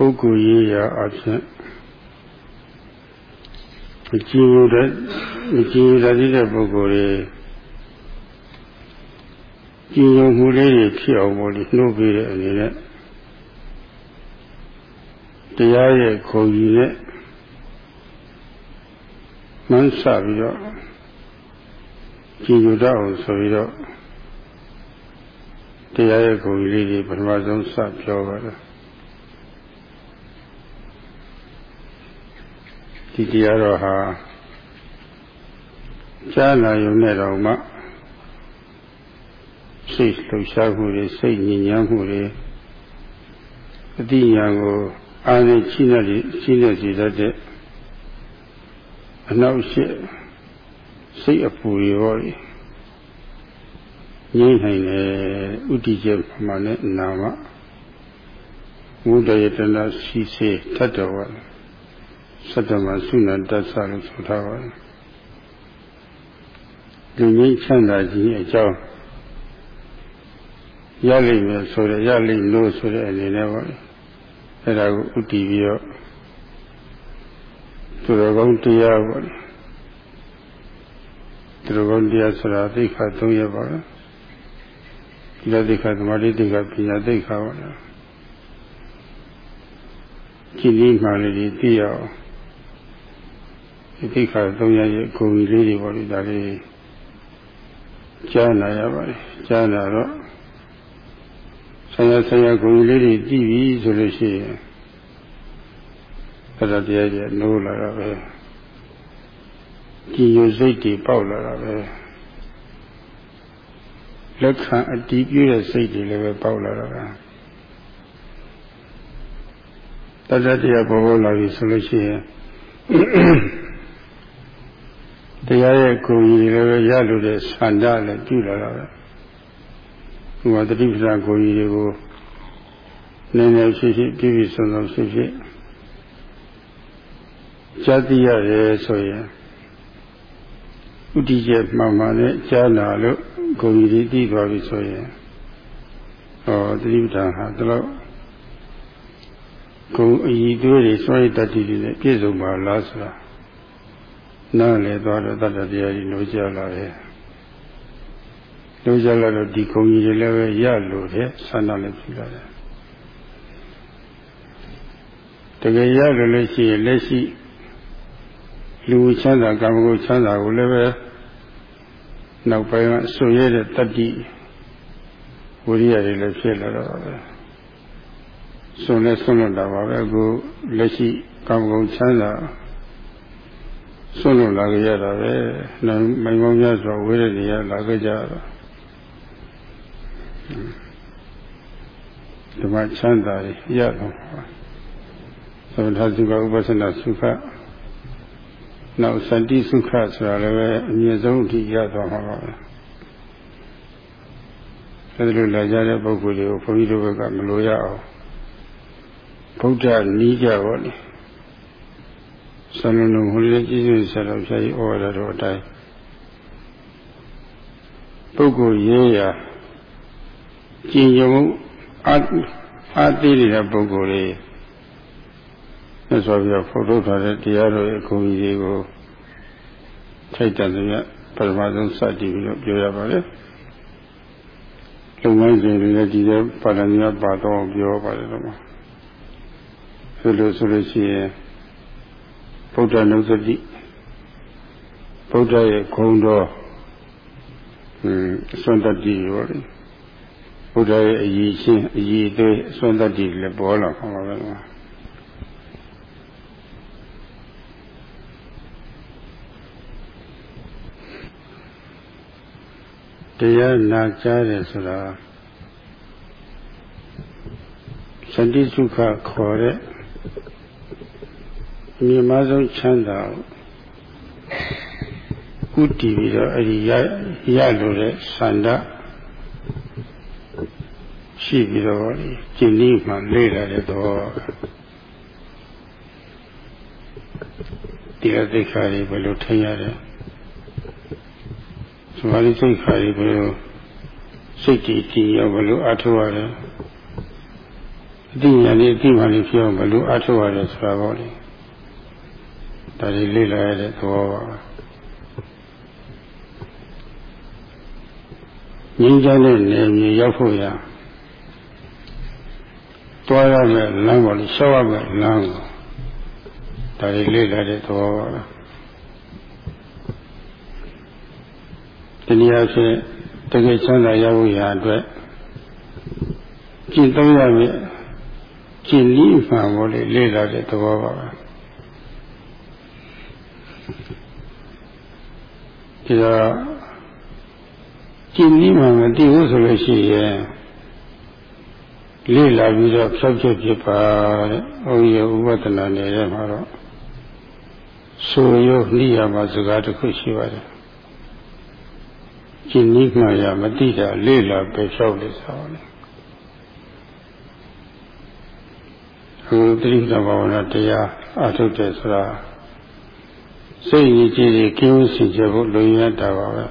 ပုဂ္ဂိုလ်ရေးရာအဖြစ်မကြည်ဘူးတဲ့မကြည်ဘူးတဲ့ပုဂ္ဂိုလ်တွေကြည်ယုံမှုလေးတွေဖြစ်အောင်လို့နှုတ်ပေးတဲ့အနေနဲ့တရားရဲ့ခုံကြီးနဲ့မှန်းဆပြီးတော့ကြည်ညိုတတ်အောင်ဆိုပြီးတော့တရားရဲ့ခုံကြီးလေးတွေပထမဆုံးစပြောပါတော့ ဒီတရားတော်ဟာကြားနာရုံနဲ့တော့မှစိတ်လှုပ်ရှားမှုတွေစိတ်ညဉ့်ညမ်းမှုတွေအတိညာကိုအာရုံချိနေချိနေစီတတ်တဲ့အနောက်ရှိစိတ်အပူတွေဟောငြိမ့်နိုင်တယ်ဥတီကျမှနဲ့နာမဝုဒ္ဓယတနာစီစေထတ်တော် သတ္တမသုဏတ္တသလို့ဆိုထားပါတယ်လူငိမ့်ချမ်းသာခြင်းအကြောင်းရလိမ့်မယ်ဆိုရရလိမ့်လို့ဆိုတဲ့အနေနဲ့ပေါ့အဲ့ဒါကိုဥတည်ပြီးတော့သူတော်ကောင်းတရားပေါ့သူတော်ကောင်းတရားဆိုတာသိက္ခာ၃ရပ်ပါပဲဒီလိုသိက္ခာသမာဓိသိက္ခာပညာသိက္ခာပေါ့နော်ကြည်လေးမှလည်းသိရအောင် ဒီသိက္ခာ၃ရပ်ရဲ့ဂုဏ်ကြီးလေးတွေပေါ့လေဒါလေးကြားနာရပါတယ်ကြားနာတော့ဆရာဆရာဂုဏ်ကြီးလေးတွေကြည့်ပြီဆိုလို့ရှိရင်အဲ့ဒါတရားကြီးနိုးလာတာပဲကြည်ညိုစိတ်တွေပေါက်လာတာပဲလက်ခံအတီးပြည့်တဲ့စိတ်တွေလည်းပဲပေါက်လာတာပဲတတတရားပေါ်ပေါ်လာပြီဆိုလို့ရှိရင် တရားရဲ့ကိုယ်ကြီးတွေလည်းရလို့တဲ့ဆန္ဒလည်းပြုလာတာပဲဟိုကတတိပ္ပံကိုယ်ကြီးတွေကိုနည်းနည်းရှိရှိပြည့်ပြည့်စုံစုံရှိရှိဇာတိရတယ်ဆိုရင်ဥတီကျမှန်မှန်နဲ့ကြားနာလို့ဂုံကြီးသိသွားပြီဆိုရင်ဟောတတိပ္ပံဟာဒီလောက်ဂုံအည်သွေးတွေစွန့်ရတတ်တည်တွေပြည့်စုံပါလားဆိုတာ နားလေသွားတော့တတ္တတရားကြီးလို့ကြလာတယ်လို့ကြလာတော့ဒီကုံကြီးတွေလည်းပဲရလို့တဲ့ဆန္ဒလည်းဖြစ်လာတယ်တကယ်ရလို့လည်းရှိရင်လက်ရှိလူချမ်းသာကာမဂုဏ်ချမ်းသာကိုလည်းပဲနောက်ပိုင်းကဆွရတဲ့တတ္တိဝိရိယတွေလည်းဖြစ်လာတော့ပဲဆွလဲဆွလွတ်တာပါပဲအခုလက်ရှိကာမဂုဏ်ချမ်းသာ ဆွလွတ်လာကြရတာပဲနိုင်မိုင်ပေါင်းများစွာဝိရတွေရလာကြကြတာဓမ္မချမ်းသာရတော့သမထသုခဥပသနာသုခနောက်စတိသုခဆိုတာလည်းပဲအမြင့်ဆုံးအထိရသွားမှာပါပဲအဲဒီလိုလာကြတဲ့ပုဂ္ဂိုလ်တွေကိုဘုန်းကြီးတို့ဘက်ကမလိုရအောင်ဗုဒ္ဓနီးကြပါလေ ဆန္ဒလုံးဟိုလေးကြီးကြီးဆရာတော်ဖြာကြီးဩဝါဒတော်အတိုင်းပုဂ္ဂိုလ်ရေးရာကျင့်ကြံအားအားသေးတဲ့ပုဂ္ဂိုလ်တွေဆက်ဆိုပြီးတော့ဖော်ထုတ်ထားတဲ့တရားတော်ရဲ့ဂုဏ်ကြီးတွေကိုထိုက်တန်တဲ့ပထမဆုံးစတည်ပြီးတော့ပြောရပါလေလုံငန်းစဉ်တွေလည်းဒီတဲ့ပါဠိများပါတော့ပြောပါတယ်တော့ဆိုလို့ဆိုလို့ရှိရင် ဗုဒ္ဓနုစတိဗုဒ္ဓရဲ့ဂုဏ်တော်အစွမ်းတတ္တိရောလေဘုရားရဲ့အည်ချင်းအည်သွေးအစွမ်းတတ္တိလည်းပေါ်လာပါမှာပဲတရားနာကြားတယ်ဆိုတာစတိစုခခေါ်တဲ့ မြင့်မဆုံးချမ်းသာဥတည်ပြီးတော့အဲဒီရရလို့တဲ့ဆန္ဒရှိပြီးတော့ကျင့်ဤမှလေးလာတဲ့တော့ဒီအသိခါတွေဘယ်လိုထင်ရတယ်သမာဓိစိတ်ခါတွေဘယ်လိုစိတ်တည်တည်ရောဘယ်လိုအထောက်ရတယ်တိညာလေးအတိမှလေးဖြစ်အောင်ဘယ်လိုအထောက်ရတယ်ဆိုတာပေါ့လေ ဒါတွေလေ့လာရတဲ့သဘောပါပဲငြိမ်းချမ်းတဲ့နေမြေရောက်ဖို့ရတွားရမယ်လမ်းပေါ်လေးရှောက်ရမယ်လမ်းကိုဒါတွေလေ့လာတဲ့သဘောပါပဲဒီနေရာဖြင့်တကယ်ချမ်းသာရဖို့ရာအတွက်ကျင့်သုံးရမယ်ကျင့်နည်းမှန်ပေါ်လေလေ့လာတဲ့သဘောပါပဲ ဒီတော့ကျင့်နည်းမှန်မသိဘူးဆိုလို့ရှိရင်လေ့လာပြီးတော့ဖြောက်ချက်ဖြစ်ပါတဲ့။ဘုန်းကြီးဥပဒနာနေတဲ့မှာတော့ဆိုရုပ်နှိယာမှာစကားတစ်ခုရှိပါတယ်။ကျင့်နည်းမှန်ရမသိတာလေ့လာပဲဖြောက်လို့ဆိုတယ်။အခုတိရိစ္ဆာန်ဘာဝနာတရားအထုတ်တယ်ဆိုတာ စိတ်ရည်ကြည်တွေကင်းဝစီကြဖို့လုံရတာပါပဲ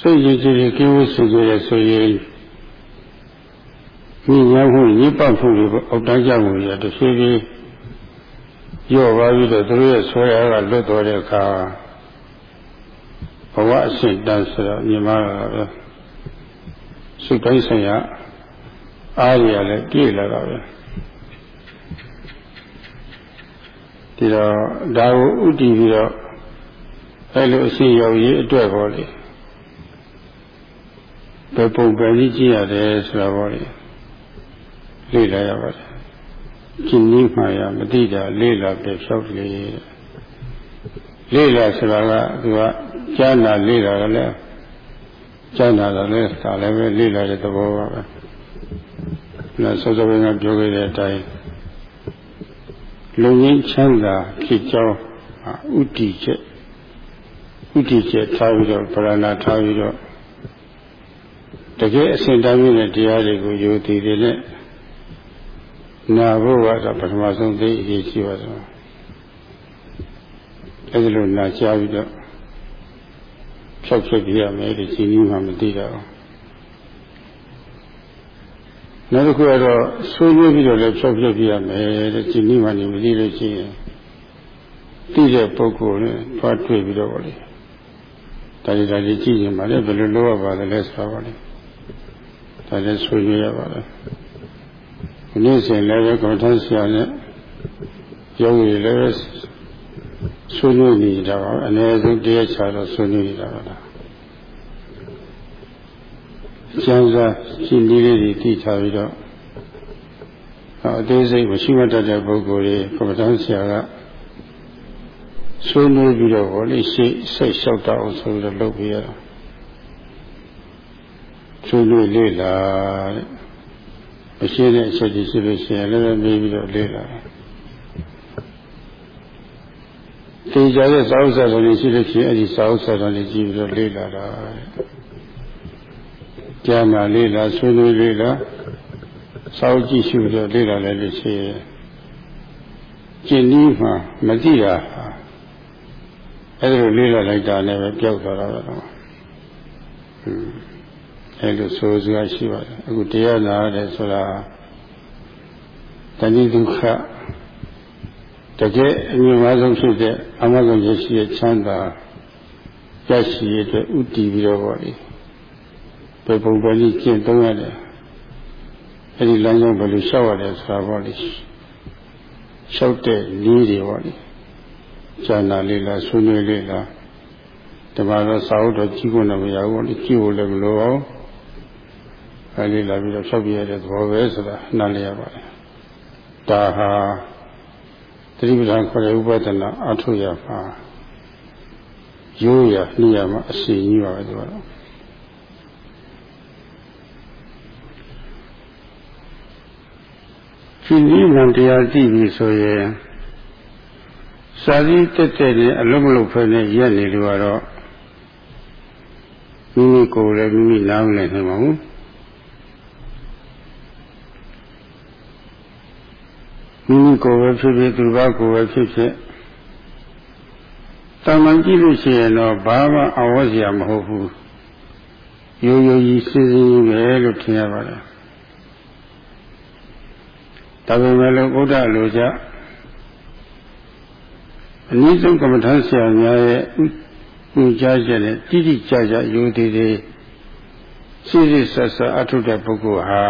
စိတ်ရည်ကြည်တွေကင်းဝစီကြရဆိုရင်ဒီရမှုရစ်ပတ်မှုတွေအောက်တန်းကြမှုတွေတဖြည်းဖြည်းရော့ပါပြီးတော့သူတို့ရဲ့ဆွဲအားကလွတ်တော်တဲ့အခါဘဝအစစ်တန်းဆိုတော့မြင်မှာပဲစိတ်တိုင်းဆိုင်ရာအားရလည်းပြည့်လာတာပဲ ဒီတော့ဒါကိုဥတည်ပြီးတော့အဲလိုအစီရောက်ရေးအတွက်ပေါ့လေဘယ်ပုံပဲကြီးကြည့်ရတယ်ဆိုတာပေါ့လေလေ့လာရပါတယ်ကျင့်နည်းမှရမသိတာလေ့လာပြဖြောက်လေလေ့လာဆိုတာကသူကကြားနာလေ့လာတယ်လေကြားနာတယ်လေဒါလည်းပဲလေ့လာတဲ့သဘောပါပဲ။နောက်စောစောကပြောခဲ့တဲ့အတိုင်း လုံငင်းချမ်းသာဖြစ်ကြောင်းဥတီချက်ဥတီချက်ထားပြီးတော့ဗရဏထားပြီးတော့တကယ်အစဉ်တိုင်းနဲ့တရားတွေကိုယုံတည်တယ်နဲ့နာဖို့ကတော့ပထမဆုံးသိအရေးကြီးပါဆုံးအဲဒီလိုနာချပြီးတော့ဖြောက်ဖြက်ပြရမယ်ဒီစီနီးမှမသိတော့ နောက်တစ်ခုကတော့ဆွေးနွေးပြီးတော့လည်းဖြောက်ဖြက်ပြရမယ်တဲ့စီနီးမှနေမသိလို့ရှိရင်သိတဲ့ပုဂ္ဂိုလ်နဲ့တွားတွေ့ပြီးတော့ဗောလေဒါကြီးဒါကြီးကြည့်ရင်ပါလေဘယ်လိုလုပ်ရပါလဲဆိုတော့ဗောလေဒါလည်းဆွေးနွေးရပါလားဒီနေ့စဉ်လည်းပဲကောထဆရာနဲ့ရုံးရည်လည်းဆွေးနွေးနေတာပါအနည်းဆုံးတရားချတော့ဆွေးနွေးနေတာပါလား ကျမ်းစာရှင်းလေးတွေတည်ထားပြီးတော့အသေးစိတ်မရှိမတတ်တဲ့ပုဂ္ဂိုလ်တွေကမ္ဘာဆရာကဆွေးနွေးပြီးတော့ဟောလေးရှိစိတ်လျှောက်တော့ဆိုပြီးတော့လုပ်ပြရတာဆွေးနွေးလေ့လာတဲ့မရှိတဲ့အချက်ကြီးရှိလို့ရှိရင်လည်းမေးပြီးတော့လေ့လာတေချာရဲ့စာဥစ္စာတွေရှိလို့ရှိရင်အဲ့ဒီစာဥစ္စာတွေကြည့်ပြီးတော့လေ့လာတာ ကျမ်းမာလေ့လာဆွေးနွေးလေ့လာစာအုပ်ကြည့်ရှုပြီးတော့လေ့လာလည်းလို့ရှိရင်ကျင့်နည်းမှမသိတာအဲ့ဒါလေ့လာလိုက်တာလည်းပဲပျောက်သွားတာပဲတော့ဟွန်းအဲလိုဆိုစရာရှိပါတယ်အခုတရားနာရတယ်ဆိုတာတဏှိဒုက္ခတကယ်အမြင့်မားဆုံးဖြစ်တဲ့အမှန်ကုန်ရရှိတဲ့ချမ်းသာရရှိရတဲ့ဥတည်ပြီးတော့ပေါ့လေ ပေပုံပဲကြီးကျင့်သုံးရတယ်အဲဒီလမ်းကြောင်းဘယ်လိုလျှောက်ရတယ်ဆိုတာပေါ့လေလျှောက်တဲ့နည်းတွေပေါ့လေဇာနာလေးလားဆွေးနွေးလေးလားဒီမှာတော့စာအုပ်တော့ကြီးကုန်တော့မရဘူးပေါ့လေကြီးဖို့လည်းမလိုပါဘူးအဲဒီလာပြီးတော့ဖြောက်ပြရတဲ့သဘောပဲဆိုတာနားလည်ရပါတယ်ဒါဟာသတိပဋ္ဌာန်ခေါ်တဲ့ဥပဒနာအထုရမှာရိုးရနှိရမှာအစီကြီးပါပဲသူကတော့ ဒီနည်းမှတရားကြည့်ပြီဆိုရင်စာရင်းတက်တဲ့နဲ့အလုံးမလုံးဖဲနဲ့ရက်နေလို့ကတော့မိမိကိုယ်လည်းမိမိနားမလည်နိုင်ပါဘူးမိမိကိုယ်ပဲဖြစ်ဖြစ်သူဘာကိုယ်ပဲဖြစ်ဖြစ်တမန်ကြည့်လို့ရှိရင်တော့ဘာမှအဝတ်စရာမဟုတ်ဘူးရိုးရိုးကြီးစစ်စစ်ပဲလို့ထင်ရပါတယ် ဒါပေမဲ့လို့ဘုရားလိုကြအနည်းဆုံးကမ္မထဆရာများရဲ့ညွှန်ကြားချက်နဲ့တိတိကျကျယူသည်တွေစိစိဆက်ဆက်အထုတဲ့ပုဂ္ဂိုလ်ဟာ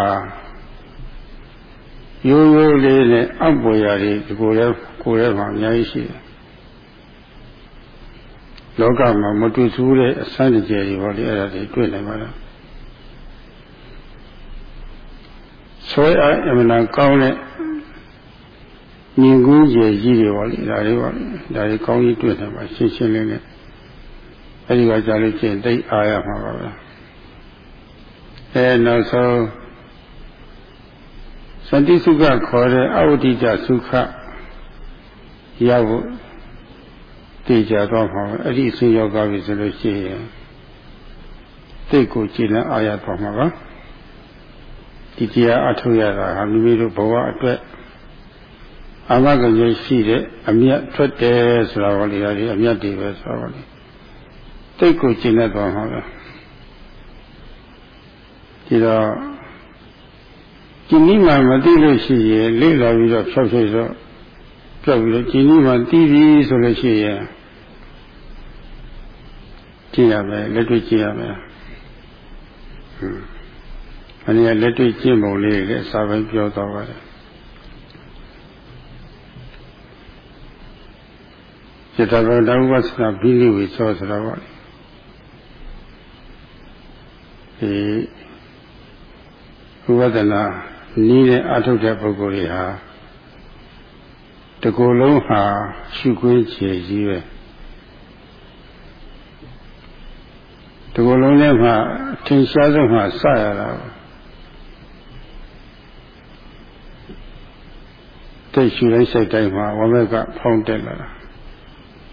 ရိုးရိုးလေးနဲ့အောက်ပေါ်ရာတွေဒီကိုယ်ရဲ့ကိုယ်ရဲ့မှာအများကြီးရှိတယ်လောကမှာမတွေ့ဘူးတဲ့အစမ်းကြယ်တွေဟောလေအဲ့ဒါတွေတွေ့နိုင်ပါလားဆွဲအားအမှန်ကောင်းတဲ့ မြင်ကူးကြယ်ကြီးတွေဟောလေဒါတွေဟောလေဒါတွေကောင်းကြီးတွေ့နိုင်ပါရှင်းရှင်းလေးနဲ့အဲ့ဒီကကြာလို့ချင်းတိတ်အားရမှာပါပဲအဲနောက်ဆုံးစတိစုခခေါ်တဲ့အဝတိကြစုခရဖို့တည်ကြတော့မှာအဲ့ဒီအစဉ်ရောက်သွားပြီဆိုလို့ရှိရင်တိတ်ကိုကြည်လန်းအားရတော့မှာပါဒီတရားအထုတ်ရတာဟာမိမိတို့ဘဝအတွက် အာမဂကြီးရှိတဲ့အမြတ်ထွက်တယ်ဆိုတာဟောလေဒါဒီအမြတ်တွေပဲဆိုတော့လေတိတ်ကိုကျင့်တတ်သွားမှာပဲဒီတော့ကျင့်နည်းမှမသိလို့ရှိရင်လေ့လာပြီးတော့ဖြောက်ဖြောက်ဆိုပြောက်ပြီးတော့ကျင့်နည်းမှသိပြီဆိုလို့ရှိရင်ကြည့်ရမယ်လက်တွေ့ကြည့်ရမယ်ဟွန်းအနေနဲ့လက်တွေ့ကျင့်ပုံလေးလည်းစာပိုင်းပြောသွားပါတယ် จิตဗဒဝဆနာဘိလိဝေသောဆိုတာပေါ့ဒီဝိပဿနာနီးတဲ့အထုတ်တဲ့ပုဂ္ဂိုလ်တွေဟာတကူလုံးဟာရှုခွင့်ခြေကြီးပဲတကူလုံးထဲမှာထင်ရှားဆုံးမှာစရတာတိတ်ရှုတိုင်းစိတ်တိုင်းမှာဝမက်ကဖောင်းတက်လာတာ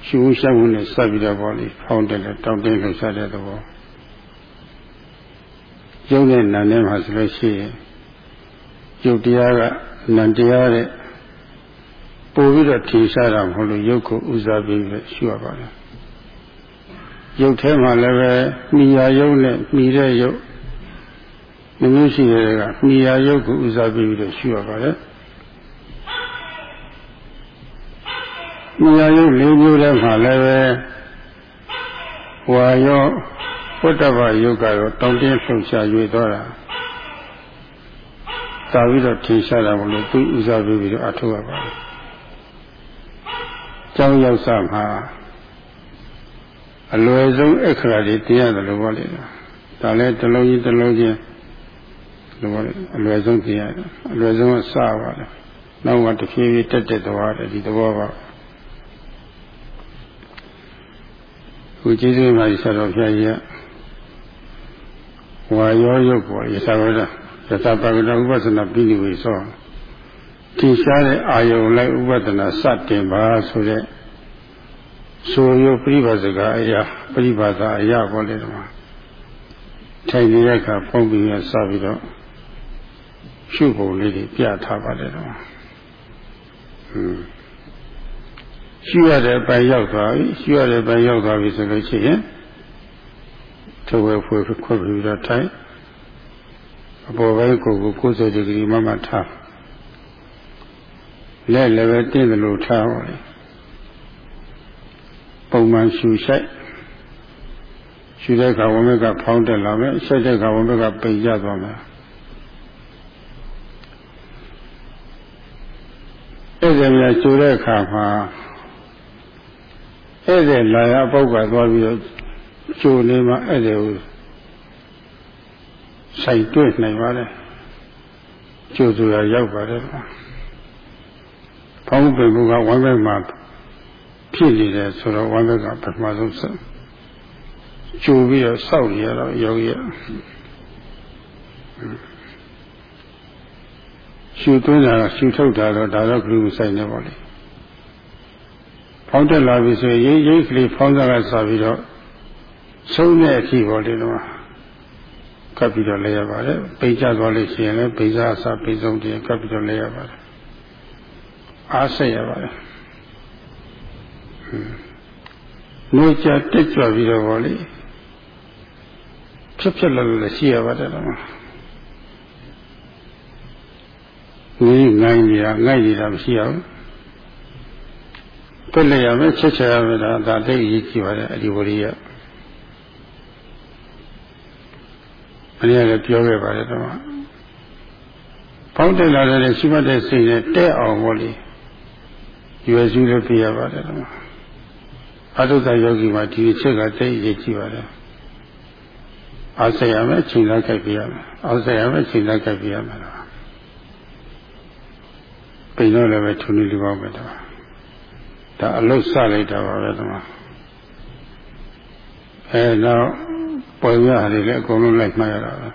ရှုရှောက်မှုနဲ့စပ်ပြီးတော့ပေါ့လေဖောင်းတက်တယ်တောင်းတင်းလှဆတဲ့သဘောရုပ်နဲ့နာနဲ့မှာဆိုလို့ရှိရင်ရုပ်တရားကနာတရားတဲ့ပို့ပြီးတော့ထင်ရှားတာမဟုတ်လို့ရုပ်ကိုဥစားပြီးပဲရှုရပါတယ်ရုပ်ထဲမှာလည်းပဲမိယာရုပ်နဲ့မိတဲ့ရုပ်မျိုးရှိတဲ့ကမိယာရုပ်ကိုဥစားပြီးပြီးတော့ရှုရပါတ ယ်မိယာရုပ်၄မျိုးထဲမှာလည်းပဲဝါရောဘုဒ္ဓဘာယုတ်ကတော့တောင်းတင်းဆုံရှာ၍သွားတာသာပြီးတော့ထင်ရှားတာမလို့သူဥစားပြီးပြီးတော့အထောက်ရပါတယ်။ကျောင်းရောက်စမှာအလွယ်ဆုံးအခရာတွေတင်ရတယ်လို့ပြောလိုက်တာ။ဒါလည်းတစ်လုံးကြီးတစ်လုံးချင်းလို့ပြောလိုက်အလွယ်ဆုံးတင်ရတယ်။အလွယ်ဆုံးကစပါတယ်။နောက်ကတဖြည်းဖြည်းတက်တက်သွားတယ်ဒီသဘောပါ။ ခုကျေးဇူးမှဆရာတော်ဖျားကြီးကဝါရောရုပ်ပေါ်ရသဝဒရသပကတဥပဒနာပြီးနေပြီဆိုထင်ရှားတဲ့အာယုံလိုက်ဥပဒနာစတင်ပါဆိုတဲ့ဆိုရပြိပါစကအရာပြိပါသာအရာပေါ်လေတော့ထိုင်နေတဲ့အခါဖုံးပြီးရစပြီးတော့ရှုပုံလေးတွေပြထားပါတယ်တော့ဟွန်း ရှုရတဲ့အပိုင်းရောက်သွားပြီရှုရတဲ့အပိုင်းရောက်သွားပြီဆိုလို့ရှိရင်ထဝဲဖွေခွက်ပြီးတော့ထိုင်အပေါ်ပိုင်းကိုကို90ဒီဂရီမှမှထားလက်လည်းပဲတင်းတယ်လို့ထားပါလေပုံမှန်ရှူဆိုင်ရှူတဲ့အခါဝမက်ကဖောင်းတက်လာမယ်ဆက်တဲ့အခါဝမက်ကပိန်ကျသွားမယ်အဲ့ဒါများရှူတဲ့အခါမှာ အဲ့ဒါလာရပုတ်ကသွားပြီးတော့ကျိုနေမှအဲ့ဒါကိုဆိုင်တွေ့နိုင်ပါတယ်ကျိုဆိုတာရောက်ပါတယ်ဖောင်းပင်ကဝမ်းဘက်မှာဖြစ်နေတယ်ဆိုတော့ဝမ်းဘက်ကပထမဆုံးဆက်ကျိုပြီးတော့စောက်နေရတော့ယောဂီရှူသွင်းတာရှူထုတ်တာတော့ဒါတော့ဘလူးဆိုင်နေပါလေ ဖောင်းတက်လာပြီဆိုရင်ရိပ်ရိပ်ကလေးဖောင်းစားကစားပြီးတော့ဆုံးတဲ့အထိပေါ်လေတော့ကပ်ပြီးတော့လဲရပါတယ်ပိတ်ကြသွားလို့ရှိရင်လည်းပိတ်စားအစားပိတ်ဆုံးတည်းကပ်ပြီးတော့လဲရပါတယ်အားဆက်ရပါတယ်နှိုးချတက်ကြွပြီးတော့ဗောလေဖြစ်ဖြစ်လို့လည်းရှိရပါတယ်တော့ငိုင်းငိုင်းနေတာငိုက်နေတာမရှိအောင် ပြည့်လျရမယ်ချက်ချရမယ်ဒါဒါသိအရေးကြီးပါတယ်အဒီဝရိယအနည်းလည်းပြောခဲ့ပါတယ်တော့ဖောင်းတက်လာတဲ့ရှိမှတ်တဲ့စိတ်နဲ့တဲ့အောင်ပေါ့လေရွယ်စုလို့ပြရပါတယ်တော့အတုတယောဂီမှာဒီချက်ကသိအရေးကြီးပါတယ်အားဆက်ရမယ်ချိန်လိုက်ခိုက်ပြရမယ်အားဆက်ရမယ်ချိန်လိုက်ခိုက်ပြရမယ်တော့ပိန်တော့လည်းပဲထုံနေလူပေါင်းပဲတော့ ဒါအလုတ်စလိုက်တာပါပဲတော့အဲတော့ပေါ်ရရတယ်လည်းအကုန်လုံးလိုက်မှတ်ရတာပဲ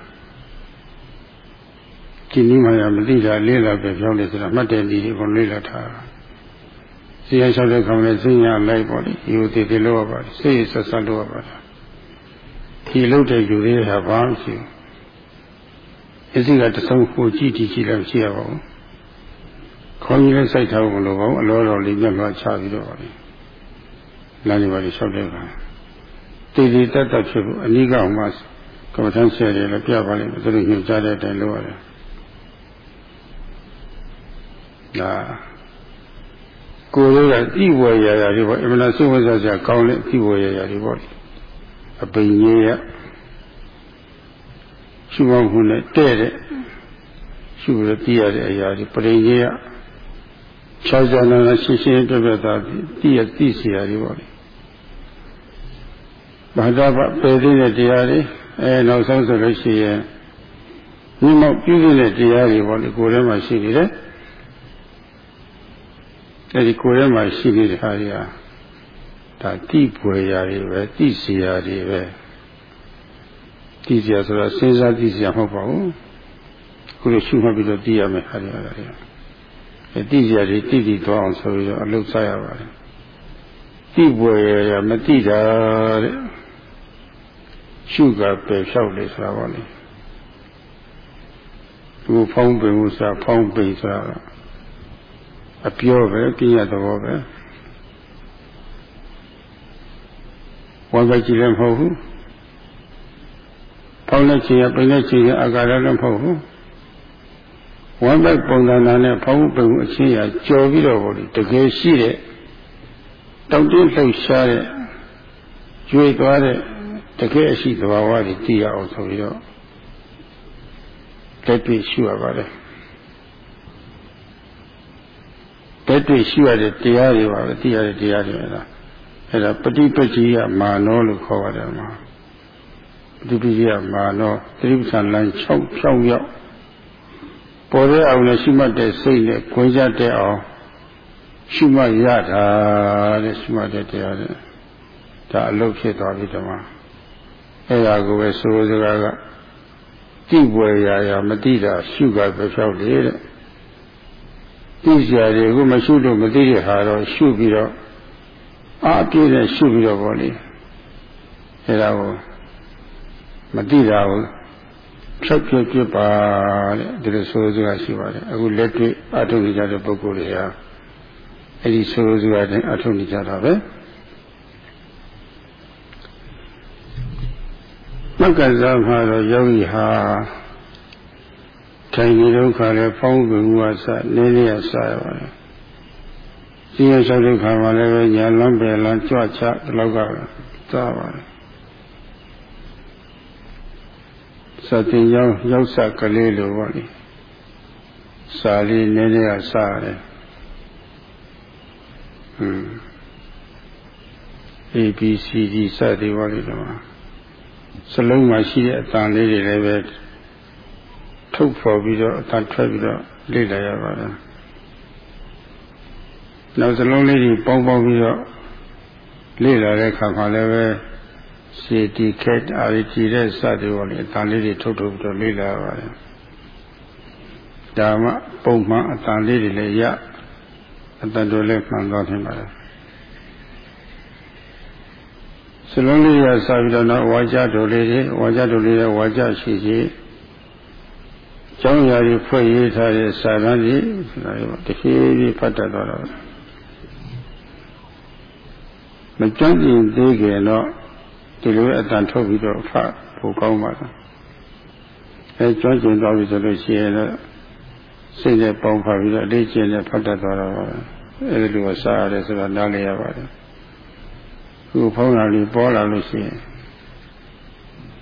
ဒီနည်းမှရမသိတာလေးလာပဲပြောလို့ဆိုတာမှတ်တဲ့ဒီအကုန်လေးလာထားတာစီရလျှောက်တဲ့ခေါင်းနဲ့စဉ်းရလိုက်ပေါ့လေဒီလိုတည်တည်လို့ရပါတယ်စိတ်ဆက်ဆက်လို့ရပါတယ်ဒီလို့တဲ့ယူသေးတာဘာမှမရှိဘူးအစီကတဆုံးကိုကြည့်ကြည့်ကြည့်လို့ရှိရပါဘူး ခေါင်းကြီးလည်းစိုက်ထားဖို့မလိုပါဘူးအလောတော်လေးမျက်မှောက်ချပြီးတော့ပါလေလမ်းလေးပါလေလျှောက်တဲ့အခါတည်တည်တတ်တတ်ဖြစ်ဖို့အနိကောင်မှကမ္ဘာထမ်းဆရာတွေလည်းပြပါလိမ့်မယ်သူတို့ညွှန်ကြားတဲ့အတိုင်းလုပ်ရတယ်ဒါကိုယ်ကတိဝယ်ရရာတွေပေါ့အမှန်ဆုံးဝဆရာကောင်းတဲ့တိဝယ်ရရာတွေပေါ့အပိန်ကြီးရရှုမှတ်မှုနဲ့တဲ့တဲ့ရှုရသိရတဲ့အရာတွေပရိကြီးရ ခြားခြားနာနာရှင်းရှင်းအတွက်ပဲသာတိရတိစီရာတွေပေါ့လေဘာသာပယ်သိတဲ့တရားတွေအဲနောက်ဆုံးဆိုလို့ရှိရင်မြင့်မောက်ပြုတဲ့တရားတွေပေါ့လေကိုယ်ထဲမှာရှိနေတယ်အဲဒီကိုယ်ထဲမှာရှိနေတဲ့ဟာတွေဟာဒါတိပွေရာတွေပဲတိစီရာတွေပဲတိစီရာဆိုတာစဉ်းစားတိစီရာမဟုတ်ပါဘူးခုလိုရှုမှတ်ပြီးတော့သိရမယ်ဟာတွေဟာ တွေအဲတိစီရာတွေတိတိသွားအောင်ဆိုပြီးတော့အလုပ်စားရပါတယ်တိပွေရာမတိတာတဲ့ရှုကပယ်လျှောက်လေဆိုတာပေါ့လေသူဖောင်းပင်မှုဆိုတာဖောင်းပင်ဆိုတာအပြောပဲပြည့်ရသဘောပဲဝမ်းပဲကြည့်လည်းမဟုတ်ဘူးဖောင်းလက်ချင်ရပိန်လက်ချင်ရအာကာရလည်းမဟုတ်ဘူး ဝမ်းပဲပုံသဏ္ဍာန်နဲ့ဖောင်းပင်မှုအချင်းရကြော်ပြီးတော့ဘောလေတကယ်ရှိတဲ့တောင့်တင်းလှုပ်ရှားတဲ့ကျွေသွားတဲ့တကယ်အရှိသဘာဝတွေသိရအောင်ဆိုပြီးတော့တက်ပြရှုရပါတယ်တက်တွေ့ရှိရတဲ့တရားတွေပါပဲသိရတဲ့တရားတွေလားအဲ့ဒါပฏิပတ္တိယမာနောလို့ခေါ်ပါတယ်မှာပฏิပတ္တိယမာနောသတိပ္ပံလမ်း6ဖြောင်းရောက် ပေါ်တဲ့အောင်နဲ့ရှိမှတ်တဲ့စိတ်နဲ့ခွင့်ကြတဲ့အောင်ရှိမှတ်ရတာတဲ့ရှိမှတ်တဲ့တရားတဲ့ဒါအလုပ်ဖြစ်သွားပြီဓမ္မအဲ့ဒါကိုပဲဆိုစကားကတိပွေရာရာမတိတာရှုကပဲဖြောက်လေတဲ့သိစရာတွေကိုမရှုလို့မသိတဲ့ဟာတော့ရှုပြီးတော့အာပြည့်နဲ့ရှုပြီးတော့ဗောလေအဲဒါကိုမသိတာကို ဖြတ်ပြပြပါတဲ့ဒီလိုဆိုဆိုတာရှိပါတယ်အခုလက်တွေ့အထုံးနေကြတဲ့ပုဂ္ဂိုလ်တွေဟာအဲ့ဒီဆိုဆိုတာတဲ့အထုံးနေကြတာပဲမက္ကဇာမှာတော့ယောဂီဟာထိုင်နေဒုက္ခလည်းဖောင်းပင်မှုအစနည်းနည်းအစရပါတယ်။စီရဆောက်ဒုက္ခမှာလည်းပဲညာလန်းပယ်လန်းကြွချဒီလောက်ကသာပါတယ်။ စတင်ရောက်ရောက်စကလေးလိုပေါ့လေ။စာလေးနည်းနည်းအစရတယ်။ဟွန်း A B C D စသည်ပေါ့လေတော့စလုံးမှာရှိတဲ့အတန်လေးတွေလည်းပဲထုတ်ဖော်ပြီးတော့အတန်ထွက်ပြီးတော့လေ့လာရပါတယ်နောက်စလုံးလေးတွေပေါင်းပေါင်းပြီးတော့လေ့လာတဲ့အခါမှာလည်းပဲ စီတီခက်အာရီတီတဲ့စသည်ပေါ်လေအတန်လေးတွေထုတ်ထုတ်ပြီးတော့လေ့လာရပါတယ်ဒါမှပုံမှန်အတန်လေးတွေလည်းရအတန်တွေလည်းမှန်သွားနိုင်ပါတယ်စလုံးလေးရစပြီးတော့နောက်ဝါကြတို့လေးတွေဝါကြတို့လေးတွေဝါကြရှိရှိကျောင်းရာကြီးဖွဲ့ရေးထားတဲ့စာတမ်းကြီးဆိုတာရောတဖြည်းဖြည်းဖတ်တတ်တော့မကျွမ်းကျင်သေးခင်တော့ ဒီလိုအတန်ထုတ်ပြီးတော့ဖတ်ဖို့ကောင်းပါလားအဲကျွမ်းကျင်သွားပြီဆိုလို့ရှိရင်တော့စိတ်နဲ့ပေါင်းဖတ်ပြီးတော့အလေးကျင့်နဲ့ဖတ်တတ်သွားတော့အဲဒီလိုစားရတယ်ဆိုတော့နားလည်ရပါတယ်ခုဖုံးလာလေးပေါ်လာလို့ရှိရင်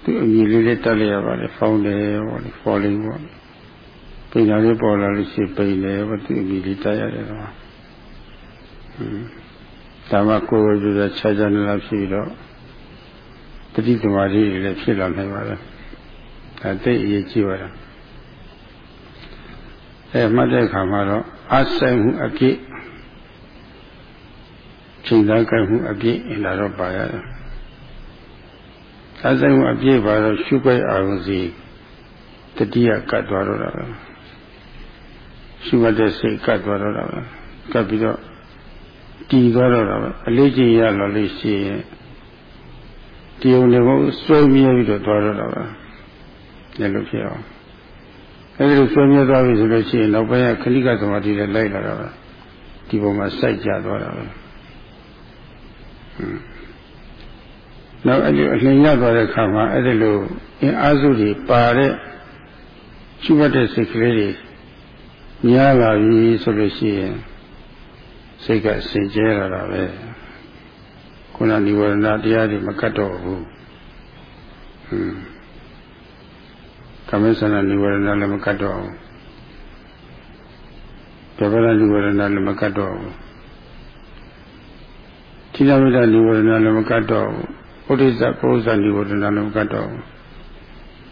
သူအမြင်လေးလေးတက်လျရပါတယ်ဖောင်းတယ်ပေါ့လေဖော်လေးပေါ့ပိန်လာလေးပေါ်လာလို့ရှိရင်ပိန်တယ်ပေါ့သူအမြင်လေးတက်ရတယ်တော့ဟွန်းဒါမှကိုယ်ကိုယ်ကျခြားခြားနေလာဖြစ်ပြီးတော့ တတိသမารီလည်းဖြစ်လာနိုင်ပါတယ်ဒါသိအရေးကြီးပါတယ်အဲမှတ်တဲ့အခါမှာတော့အဆိုင်မှုအပြည့်ချိန်သားကြိုက်မှုအပြည့်လာတော့ပါရတယ်အဆိုင်မှုအပြည့်ပါတော့ရှုပိုက်အောင်စီတတိယကတ်သွားတော့တာပဲရှုမှတ်တဲ့စိတ်ကတ်သွားတော့တာပဲကတ်ပြီးတော့တည်သွားတော့တာပဲအလေးချိန်ရလာလို့ရှိရင် တည်ုံလည်းမဟုတ်ဆွဲမြဲပြီးတော့သွားတော့တာပဲလည်းလို့ဖြစ်အောင်အဲဒီလိုဆွေးမြဲသွားပြီဆိုလို့ရှိရင်နောက်ပိုင်းကခလိကသမာဓိလည်းလိုက်လာတော့ဒီပုံမှာစိုက်ကြသွားတာပဲနောက်အဲ့ဒီအလင်းရသွားတဲ့ခါမှာအဲ့ဒီလိုအင်အားစုတွေပါတဲ့ရှိမှတ်တဲ့စိတ်ကလေးတွေများလာပြီဆိုလို့ရှိရင်စိတ်ကစင်ကြဲလာတာပဲ ခုနနိဝရဏတရားတွေမကတ်တော့ဘူးဟွန်းကမေသနာနိဝရဏလည်းမကတ်တော့ဘူးပြပရနိဝရဏလည်းမကတ်တော့ဘူးကိလဝိဒနိဝရဏလည်းမကတ်တော့ဘူးဥဒိစ္စပုရိသနိဝရဏလည်းမကတ်တော့ဘူး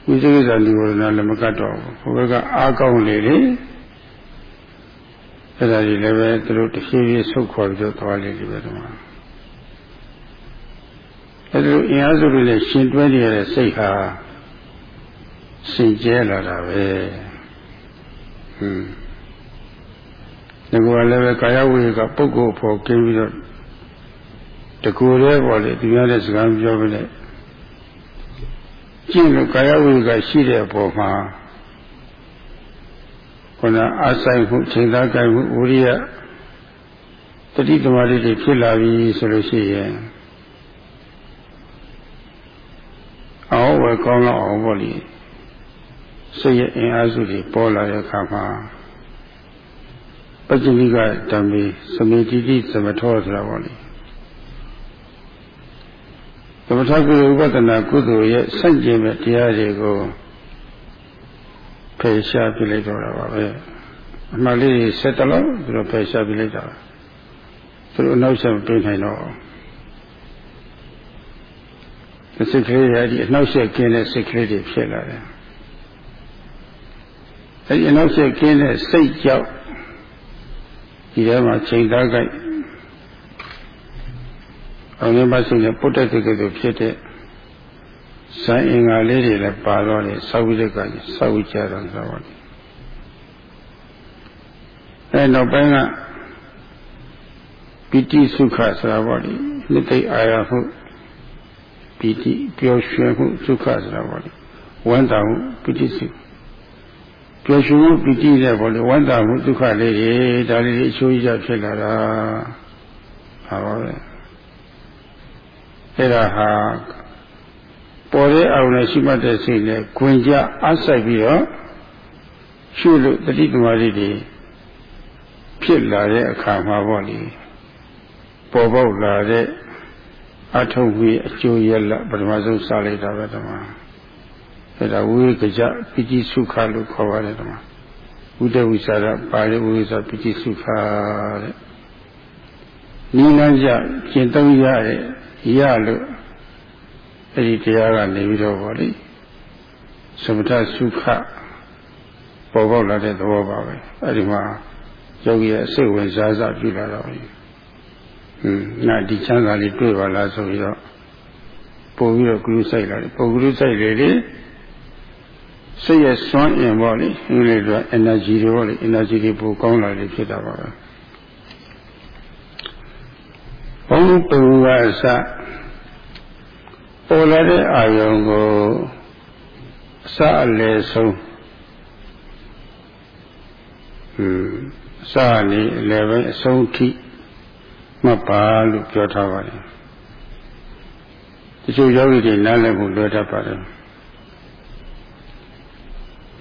ဝိသေကိစ္စနိဝရဏလည်းမကတ်တော့ဘူးဟိုဘက်ကအားကောင်းလေလေအဲ့ဒါကြီးလည်းပဲသူတို့တစ်ဖြည်းဖြည်းဆုတ်ခွာပြီးတော့သွားလေဒီဘက်တော့ အဲ့ဒီအင်အားစုတွေနဲ့ရှင်တွဲနေရတဲ့စိတ်ဟာစင်ကြဲလာတာပဲဟွန်းဒီကောလည်းပဲကာယဝိကပုဂ္ဂိုလ်ဖို့ကျင်းပြီးတော့တကူရဲပေါ်လေဒီများတဲ့စကားပြောပြလိုက်ကျင့်လို့ကာယဝိကရှိတဲ့အပေါ်မှာခန္ဓာအဆိုင်မှုချိန်သားကြိုင်မှုဝိရိယတတိသမารိတွေဖြစ်လာပြီဆိုလို့ရှိရင် အောဝယ်ကောင်းတော့အောင်ပေါ့လေစိတ်ရဲ့အင်အားစုတွေပေါ်လာတဲ့အခါမှာပစ္စည်းကဓမ္မေသမေတိတိသမထောဆိုတာပေါ့လေသမထကုဥပဒနာကုသိုလ်ရဲ့စန့်ကျင်မဲ့တရားတွေကိုဖယ်ရှားပြလိုက်တော့တာပါပဲအမှန်လေးဆက်တလုံးသူတို့ဖယ်ရှားပြလိုက်တာသူတို့အနောက်ဆက်မပြေးနိုင်တော့ စိတ်ကလေးရည်အနောက်ဆက်ကင်းတဲ့စိတ်ကလေးတွေဖြစ်လာတယ်အဲဒီအနောက်ဆက်ကင်းတဲ့စိတ်ကြောင့်ဒီထဲမှာချိန်သားကြိုက်အောင်ရမစိတ်နဲ့ပုတ်တဲ့ကိစ္စဖြစ်တဲ့ဇန်အင်္ဂါလေးတွေလည်းပါတော့လေသောဝိဒကကြီးသောဝိကြတော်ဆိုတော့အဲနောက်ပိုင်းကပိဋိစုခဆိုတာပေါ့လေနှစ်သိအာရဟု ပိဋိပျော်ရွှင်မှုစုခဆိုတာပေါ့လေဝမ်းသာမှုပိဋိစုပျော်ရွှင်မှုပီတိတဲ့ဘောလေဝမ်းသာမှုဒုက္ခလေးတွေဒါလေးတွေအချိုးကြီးဖြစ်လာတာဟာပါပဲအဲ့ဒါဟာပေါ်တဲ့အောင်နဲ့ရှိမှတ်တဲ့စိတ်နဲ့ခွင်ကြအဆိုင်ပြီးတော့ရှုလို့တတိသမารိတွေဖြစ်လာတဲ့အခါမှာပေါ့လေပေါ်ပေါက်လာတဲ့ အထုပ်ကြီးအကျိုးရလပထမဆုံးစလိုက်တာပဲတမန်အဲ့ဒါဝိကကြပိဋိစုခလို့ခေါ်ပါတယ်ဓမ္မဝိတဝိစာရပါဠိဝိစာပိဋိစုခတဲ့နိလန်းကြကျင့်သုံးရတဲ့ရလို့အဲ့ဒီတရားကနေပြီးတော့ဗောလေသမထစုခပေါ်ပေါက်လာတဲ့သဘောပါပဲအဲ့ဒီမှာယောဂီရဲ့စိတ်ဝင်စားစားပြုလာတော့ဟင်း နာဒီချမ်းသာလေးတွေ့ပါလားဆိုပြီးတော့ပို့ပြီးတော့ဂရုစိုက်လာတယ်ပို့ဂရုစိုက်လေလေစိတ်ရဲ့စွမ်းအင်ပေါ့လေအင်္ဂလိပ်က energy တွေပေါ့လေ energy တွေပိုကောင်းလာလေဖြစ်တာပါပဲဘုံတူကအစပေါ်လာတဲ့အာယုံကိုအစအလယ်ဆုံးဟွန်းအစနေအလယ်ပိုင်းအဆုံးထိ မှတ်ပါလို့ပြောထားပါတယ်တချို့ယောဂီတွေနားလည်ဖို့လွယ်တတ်ပါတယ်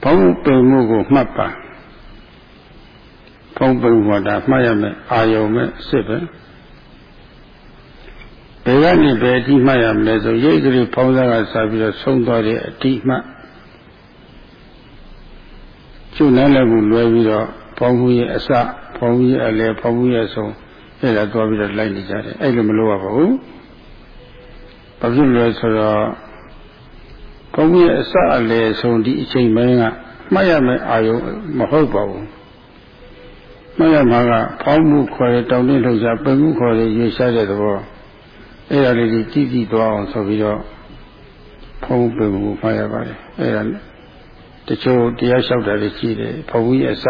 ဘုံပင်မှုကိုမှတ်ပါဖုံးပုံပေါ်တာမှတ်ရမယ်အာယုံမဲ့စစ်ပဲဘယ်ကနေဘယ်အတိမှတ်ရမလဲဆိုရိတ်ကလေးဖောင်းစားကစားပြီးတော့ဆုံးသွားတဲ့အတိမှတ်ကျုပ်နဲ့လည်းကိုလွယ်ပြီးတော့ဖောင်းမှုရဲ့အစဖောင်းမှုရဲ့အလယ်ဖောင်းမှုရဲ့အဆုံး အဲ့ဒါသွားပြီးတော့လိုက်နေကြတယ်အဲ့လိုမလုပ်ရပါဘူးဘာဖြစ်လဲဆိုတော့ဖောင်းမှုရဲ့အစအလယ်ဆုံးဒီအချိန်ပိုင်းကမှတ်ရမယ်အာယုံမဟုတ်ပါဘူးမှတ်ရမှာကဖောင်းမှုခေါ်တဲ့တောင်းတင်းထုတ်စားပင်မှုခေါ်တဲ့ရေရှားတဲ့သဘောအဲ့ဒါလေးကြီးကြည့်ကြည့်သွားအောင်ဆိုပြီးတော့ဖုံးပင်မှုမှတ်ရပါတယ်အဲ့ဒါတချို့တရားလျှောက်တာတွေရှိတယ်ဖုံးကြီးအစ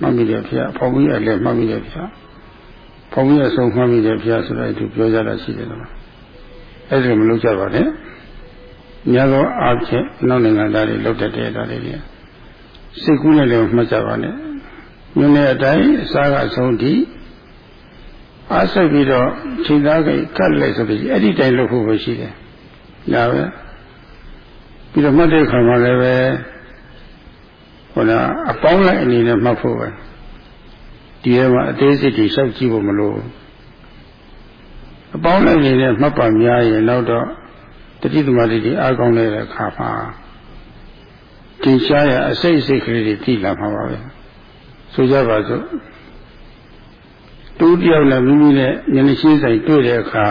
မှတ်မိတယ်ဖေဖုံးကြီးအလည်းမှတ်မိတယ်ဖေ ဖုံးကြီးအဆုံးမှတ်မိတယ်ဖေဆိုတော့သူပြောကြတာရှိတယ်လို့အဲ့ဒါမလုပ်ကြပါနဲ့ညာသောအားဖြင့်နောက်နိုင်ငံသားတွေလောက်တတ်တဲ့ဒါလေးတွေစိတ်ကူးနဲ့လည်းမှတ်ကြပါနဲ့ညနေအတိုင်းအစားကအဆုံးထိအားစိတ်ပြီးတော့ချိန်သားကိကတ်လိုက်ဆိုပြီးအဲ့ဒီတိုင်လုပ်ဖို့ပဲရှိတယ်ဒါပဲပြီးတော့မှတ်တဲ့ခါမှာလည်းပဲဟိုလားအပေါင်းလိုက်အနေနဲ့မှတ်ဖို့ပဲ ဒီထဲမှာအသေးစိတ်တွေစောက်ကြည့်ဖို့မလိုအပေါင်းလိုက်အနေနဲ့မှတ်ပါများရင်နောက်တော့တတိသမารီတွေအားကောင်းတဲ့အခါမှာတင်ရှားရအစိတ်စိတ်ကလေးတွေသိလာမှာပါပဲဆိုကြပါစို့တူတယောက်လည်းမိမိနဲ့ဉာဏ်ရှိဆိုင်တွေ့တဲ့အခါ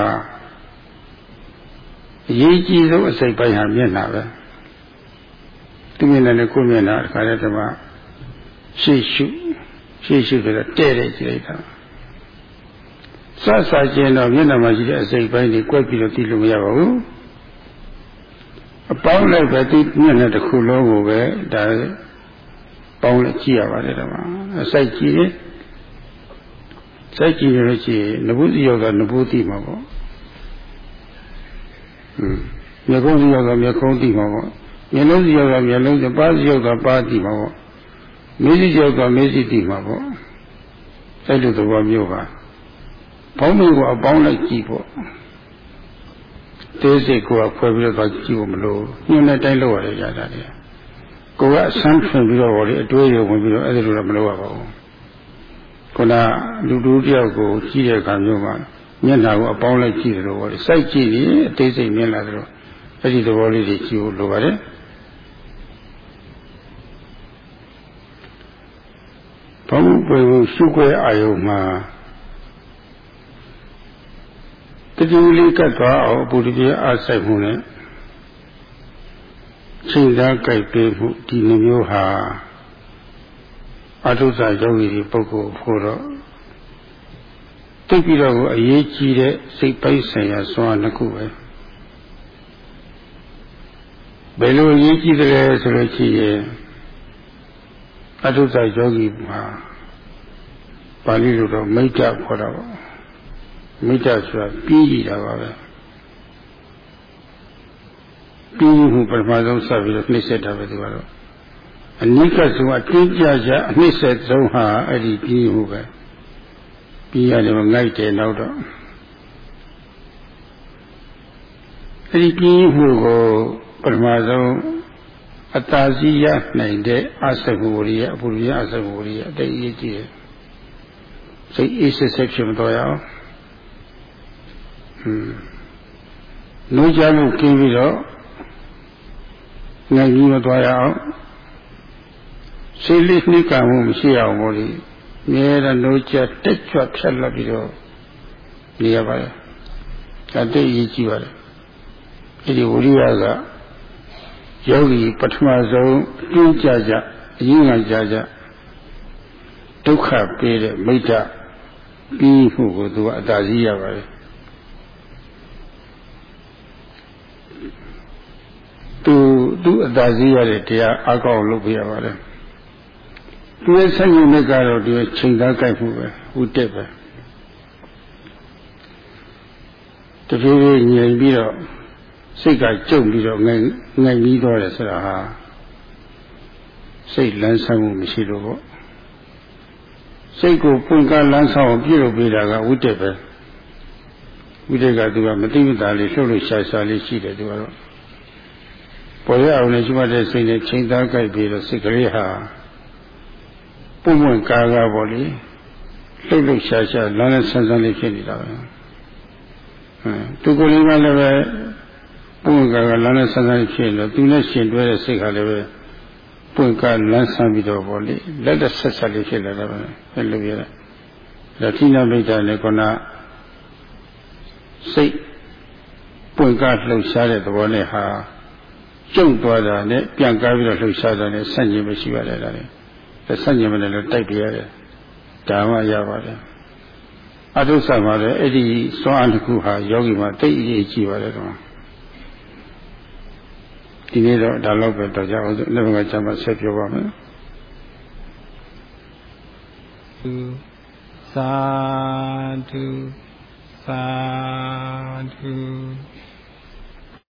အရေးကြီးဆုံးအစိတ်ပိုင်းဟာမျက်နှာပဲသူမျက်နှာနဲ့ကိုယ်မျက်နှာအခါတည်းကမှရှေ့ရှု ရှေ့ရှုဆိုတာတဲ့တဲ့ကြည့်လိုက်တာစစချင်းတော့မျက်နှာမှာရှိတဲ့အစိတ်ပိုင်းတွေကွက်ပြီးတော့သိလို့မရပါဘူးအပေါင်းလိုက်ပဲသူမျက်နှာတစ်ခုလုံးကိုပဲဒါပေါင်းလိုက်ကြည့်ရပါတယ်တော့အစိုက်ကြည့်ရင်စိုက်ကြည့်ရလို့ရှိရင်နဘုတိယောကနဘုတိမှာပေါ့ဟွန်းမျက်ခုံးစီယောကမျက်ခုံးတိမှာပေါ့မျက်လုံးစီယောကမျက်လုံးစီပါးစီယောကပါးတိမှာပေါ့ မေးစီယောကမေးစီတိမှာပေါ့အဲ့လိုသဘောမျိုးပါဘောင်းမျိုးကအပေါင်းလိုက်ကြည့်ပေါ့သေးစိတ်ကိုဖွဲ့ပြီးတော့ကြည့်ဖို့မလို့ညွှန်တဲ့တိုင်းလောက်ရတယ်ရတာလေကိုကအဆန်းဖွင့်ပြီးတော့ဟောလေအတွေးရုံဝင်ပြီးတော့အဲ့ဒါလိုတော့မလုပ်ရပါဘူးခုနလူတူတယောက်ကိုကြည့်တဲ့အခါမျိုးမှာမျက်နှာကိုအပေါင်းလိုက်ကြည့်တယ်လို့ဟောလေစိုက်ကြည့်ရင်အသေးစိတ်မြင်လာတယ်လို့အဲ့ဒီသဘောလေးတွေကြည့်ဖို့လိုပါတယ် ဘုံပွေကိုရှုခွဲအာယုံမှာတတိလေးကတ်သွားအောင်ပုရိသေအားဆိုင်မှုနဲ့ချိန်သားကြိုက်ပေးမှုဒီလိုမျိုးဟာအထုဇာယောဂီတွေပုဂ္ဂိုလ်ဖို့တော့တိတ်ပြီးတော့အရေးကြီးတဲ့စိတ်ပိုင်းဆိုင်ရာစွမ်းနှစ်ခုပဲဘယ်လိုအရေးကြီးတယ်ဆိုလို့ရှိရင် အထုဇာယောဂီမှာပါဠိလိုတော့မိတ်္တခေါ်တာပေါ့မိတ္တဆိုတာပြီးကြည့်တာပါပဲပြီးမှုပထမဆုံးဆက်ပြီးတော့နှိမ့်ဆက်တာပဲဒီကတော့အနိကဆုံးအတင်းကြကြအနှိမ့်ဆက်ဆုံးဟာအဲ့ဒီပြီးမှုပဲပြီးရတယ်ငိုက်တယ်နောက်တော့အဲ့ဒီပြီးမှုကိုပထမဆုံး အတာစီရနိုင်တဲ့အစကုဝရိယအပူရိယအစကုဝရိယအတိတ်အရေးကြီးတယ်စိတ်အေးစစ်စစ်ဖြစ်မတော်ရအောင်နှိုးချမှုကင်းပြီးတော့နိုင်ကြီးမသွားရအောင်စိတ်လေးနှိကမှုမရှိအောင်ဘောလေမြဲတဲ့နှိုးချတက်ချွတ်ဖြတ်လက်ပြီးတော့နေရပါတယ်ဒါတိတ်ရေးကြည့်ပါတယ်အဲဒီဝိရိယက ယောဂီပထမဆုံးကျင်းကြကြအရင်းကကြကြဒုက္ခပေးတဲ့မိတ္တပြီးမှုကိုသူကအတားစီးရပါတယ်သူသူ့အသာစီးရတဲ့တရားအကောက်လုပ်ပြရပါတယ်သူရဲ့ဆန့်ကျင်ဘက်ကတော့သူရဲ့ချိန်သားကြိုက်မှုပဲဥတက်ပဲတဖြည်းဖြည်းငြိမ်ပြီးတော့ စိတ်ကကြုံပြီးတော့ငိုင်ငိုင်ပြီးတော့တယ်ဆိုတာဟာစိတ်လန်းဆန်းမှုမရှိလို့ပေါ့စိတ်ကိုပွင့်ကားလန်းဆောင်ပြည့်လို့ပြတာကဝိတက်ပဲဝိတက်ကသူကမသိမသာလေးလှုပ်လို့ရှာရှာလေးရှိတယ်သူကတော့ပေါ်ရအောင်နဲ့ရှိမှတ်တဲ့စိတ်နဲ့ချိန်သားကြိုက်ပြီးတော့စိတ်ကလေးဟာပုံပွင့်ကာကာပေါ့လေလှုပ်လှုပ်ရှားရှားလမ်းနဲ့ဆန်းဆန်းလေးဖြစ်နေတာပဲဟမ်သူကိုယ်လေးကလည်းပဲ ပုံပွင့်ကာကာလမ်းနဲ့ဆန်းဆန်းဖြစ်နေတော့သူနဲ့ရှင်တွဲတဲ့စိတ်ကလည်းပဲပွင့်ကာလမ်းဆန်းပြီးတော့ပေါ့လေလက်သက်ဆက်ဆက်လေးဖြစ်လာတာပဲအဲ့လိုရတာဒါထိနာမိတ်တာလည်းခုနစိတ်ပွင့်ကားလှုပ်ရှားတဲ့သဘောနဲ့ဟာကျုံသွားတာနဲ့ပြန်ကားပြီးတော့လှုပ်ရှားတာနဲ့ဆန့်ကျင်မရှိပါနဲ့ဒါလည်းဆန့်ကျင်မနဲ့လည်းတိုက်ပြရတယ်ဒါမှရပါတယ်အထုဆမှာလည်းအဲ့ဒီစွမ်းအားတစ်ခုဟာယောဂီမှာတိတ်အရေးကြီးပါတယ်ကွာ ဒီနေ့တော့ဒါတော့ပဲတော့ကြအောင်လက်မကကျမဆက်ပြောပါမယ်သာဓုသာဓု